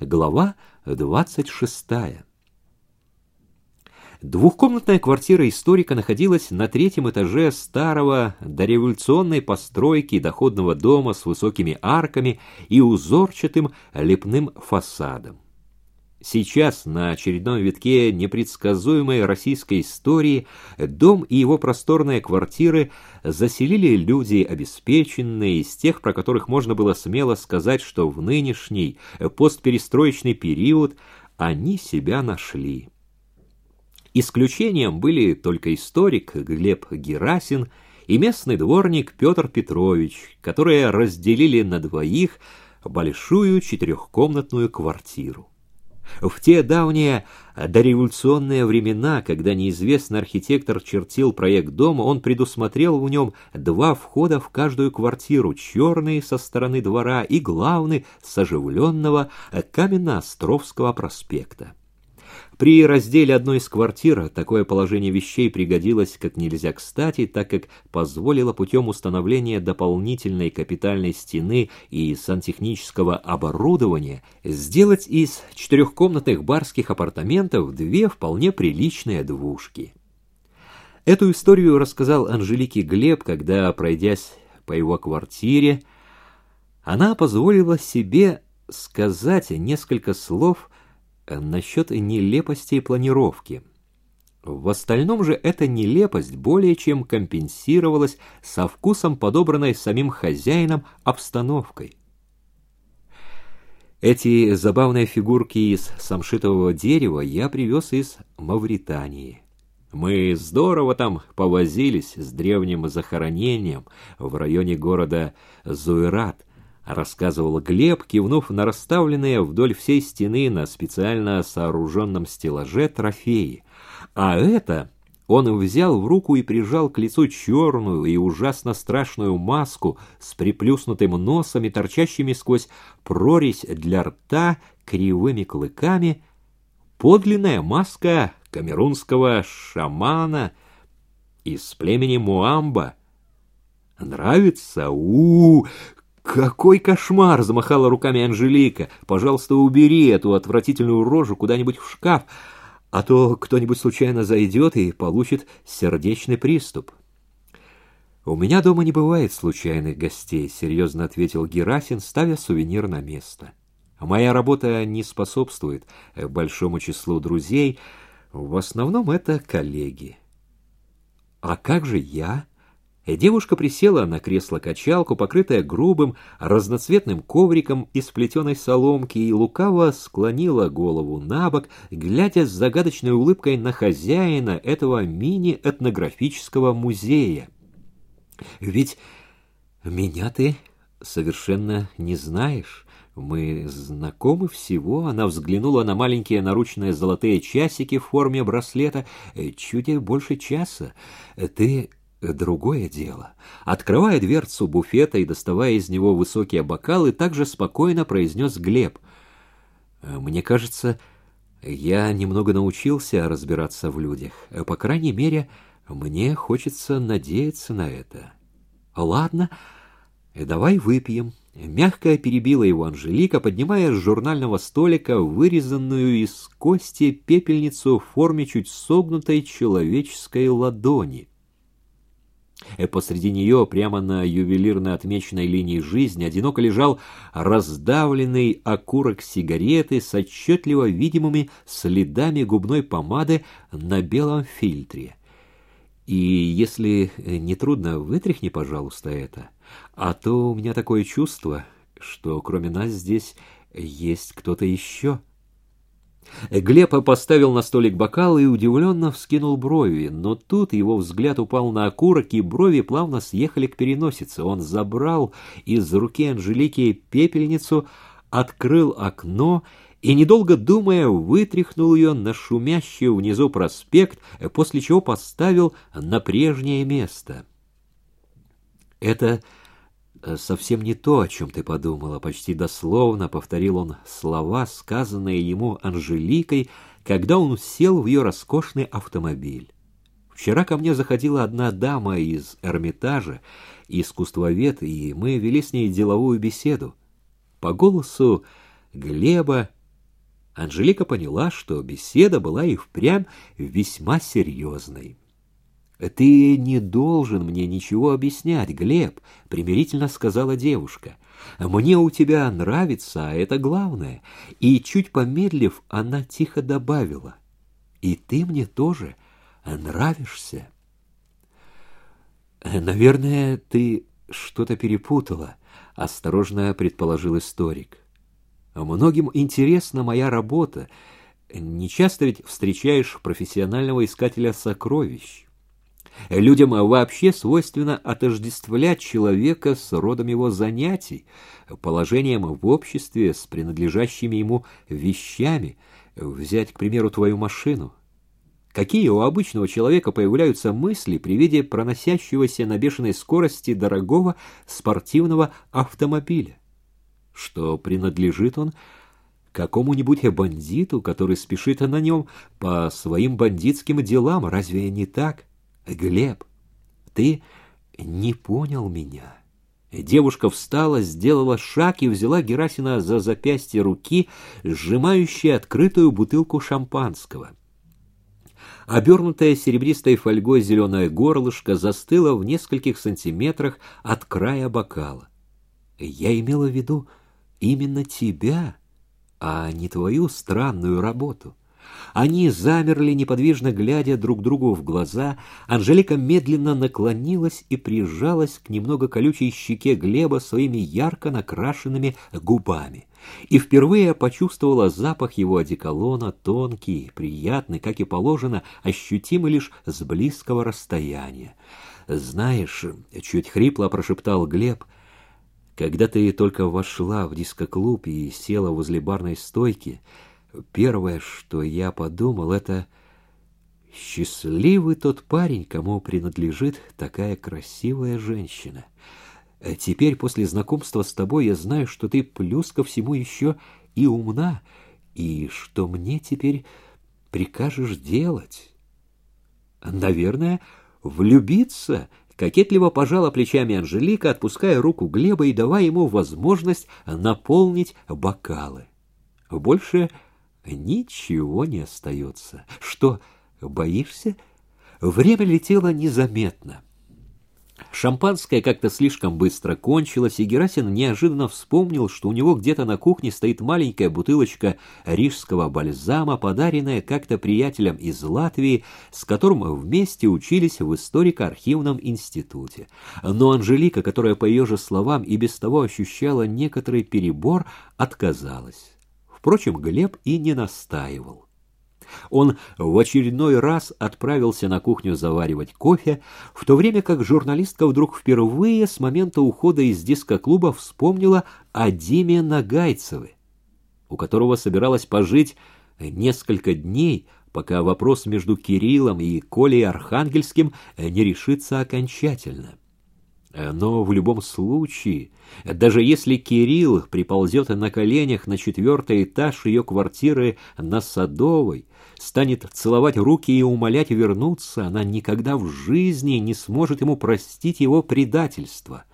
Глава двадцать шестая. Двухкомнатная квартира историка находилась на третьем этаже старого дореволюционной постройки доходного дома с высокими арками и узорчатым лепным фасадом. Сейчас, на очередном витке непредсказуемой российской истории, дом и его просторные квартиры заселили люди обеспеченные, из тех, про которых можно было смело сказать, что в нынешний постперестроечный период они себя нашли. Исключением были только историк Глеб Герасин и местный дворник Петр Петрович, которые разделили на двоих большую четырехкомнатную квартиру. В те давние дореволюционные времена, когда неизвестный архитектор чертил проект дома, он предусмотрел в нем два входа в каждую квартиру, черный со стороны двора и главный с оживленного Каменноостровского проспекта. При разделе одной из квартир такое положение вещей пригодилось как нельзя кстати, так как позволило путем установления дополнительной капитальной стены и сантехнического оборудования сделать из четырехкомнатных барских апартаментов две вполне приличные двушки. Эту историю рассказал Анжелике Глеб, когда, пройдясь по его квартире, она позволила себе сказать несколько слов насчет нелепости планировки. В остальном же эта нелепость более чем компенсировалась со вкусом подобранной самим хозяином обстановкой. Эти забавные фигурки из самшитового дерева я привез из Мавритании. Мы здорово там повозились с древним захоронением в районе города Зуэрат, рассказывал Глеб, кивнув на расставленные вдоль всей стены на специально сооруженном стеллаже трофеи. А это он взял в руку и прижал к лицу черную и ужасно страшную маску с приплюснутым носом и торчащими сквозь прорезь для рта кривыми клыками. Подлинная маска камерунского шамана из племени Муамба. Нравится? У, -у, -у «Какой кошмар!» — замахала руками Анжелика. «Пожалуйста, убери эту отвратительную рожу куда-нибудь в шкаф, а то кто-нибудь случайно зайдет и получит сердечный приступ». «У меня дома не бывает случайных гостей», — серьезно ответил Герасин, ставя сувенир на место. «Моя работа не способствует большому числу друзей, в основном это коллеги». «А как же я?» Девушка присела на кресло-качалку, покрытое грубым, разноцветным ковриком из плетеной соломки, и лукаво склонила голову на бок, глядя с загадочной улыбкой на хозяина этого мини-этнографического музея. «Ведь меня ты совершенно не знаешь». Мы знакомы всего. Она взглянула на маленькие наручные золотые часики в форме браслета. Чуть больше часа. Ты Другое дело. Открывая дверцу буфета и доставая из него высокие бокалы, также спокойно произнес Глеб. «Мне кажется, я немного научился разбираться в людях. По крайней мере, мне хочется надеяться на это. Ладно, давай выпьем». Мягко перебила его Анжелика, поднимая с журнального столика вырезанную из кости пепельницу в форме чуть согнутой человеческой ладони. Э, посреди нее, прямо на ювелирно отмеченной линии жизни, одиноко лежал раздавленный окурок сигареты с отчетливо видимыми следами губной помады на белом фильтре. И если э, не трудно, вытряхни, пожалуйста, это. А то у меня такое чувство, что кроме нас здесь есть кто-то еще. Глеб поставил на столик бокал и удивленно вскинул брови, но тут его взгляд упал на окурок, и брови плавно съехали к переносице. Он забрал из руки Анжелики пепельницу, открыл окно и, недолго думая, вытряхнул ее на шумящий внизу проспект, после чего поставил на прежнее место. Это совсем не то, о чем ты подумала, почти дословно повторил он слова, сказанные ему Анжеликой, когда он сел в ее роскошный автомобиль. Вчера ко мне заходила одна дама из Эрмитажа, искусствовед, и мы вели с ней деловую беседу. По голосу Глеба Анжелика поняла, что беседа была и впрямь весьма серьезной. «Ты не должен мне ничего объяснять, Глеб», — примирительно сказала девушка. «Мне у тебя нравится, а это главное». И, чуть помедлив, она тихо добавила. «И ты мне тоже нравишься». «Наверное, ты что-то перепутала», — осторожно предположил историк. «Многим интересна моя работа. Не часто ведь встречаешь профессионального искателя сокровищ». Людям вообще свойственно отождествлять человека с родом его занятий, положением в обществе, с принадлежащими ему вещами. Взять, к примеру, твою машину. Какие у обычного человека появляются мысли при виде проносящегося на бешеной скорости дорогого спортивного автомобиля? Что принадлежит он какому-нибудь бандиту, который спешит на нем по своим бандитским делам, разве не так? Глеб, ты не понял меня. Девушка встала, сделала шаг и взяла Герасина за запястье руки, сжимающей открытую бутылку шампанского. Обернутая серебристой фольгой зеленое горлышко застыло в нескольких сантиметрах от края бокала. Я имела в виду именно тебя, а не твою странную работу. Они замерли, неподвижно глядя друг другу в глаза. Анжелика медленно наклонилась и прижалась к немного колючей щеке Глеба своими ярко накрашенными губами. И впервые почувствовала запах его одеколона, тонкий, приятный, как и положено, ощутимый лишь с близкого расстояния. «Знаешь», — чуть хрипло прошептал Глеб, — «когда ты только вошла в дискоклуб и села возле барной стойки, — Первое, что я подумал, это счастливый тот парень, кому принадлежит такая красивая женщина. А теперь, после знакомства с тобой, я знаю, что ты плюс ко всему еще и умна, и что мне теперь прикажешь делать. Наверное, влюбиться, кокетливо пожала плечами Анжелика, отпуская руку Глеба и давая ему возможность наполнить бокалы. Больше ничего не остается. Что, боишься? Время летело незаметно. Шампанское как-то слишком быстро кончилось, и Герасин неожиданно вспомнил, что у него где-то на кухне стоит маленькая бутылочка рижского бальзама, подаренная как-то приятелем из Латвии, с которым вместе учились в историко-архивном институте. Но Анжелика, которая, по ее же словам, и без того ощущала некоторый перебор, отказалась. Впрочем, Глеб и не настаивал. Он в очередной раз отправился на кухню заваривать кофе, в то время как журналистка вдруг впервые с момента ухода из дискоклуба вспомнила о Диме Нагайцеве, у которого собиралась пожить несколько дней, пока вопрос между Кириллом и Колей Архангельским не решится окончательно. Но в любом случае, даже если Кирилл приползет на коленях на четвертый этаж ее квартиры на Садовой, станет целовать руки и умолять вернуться, она никогда в жизни не сможет ему простить его предательство.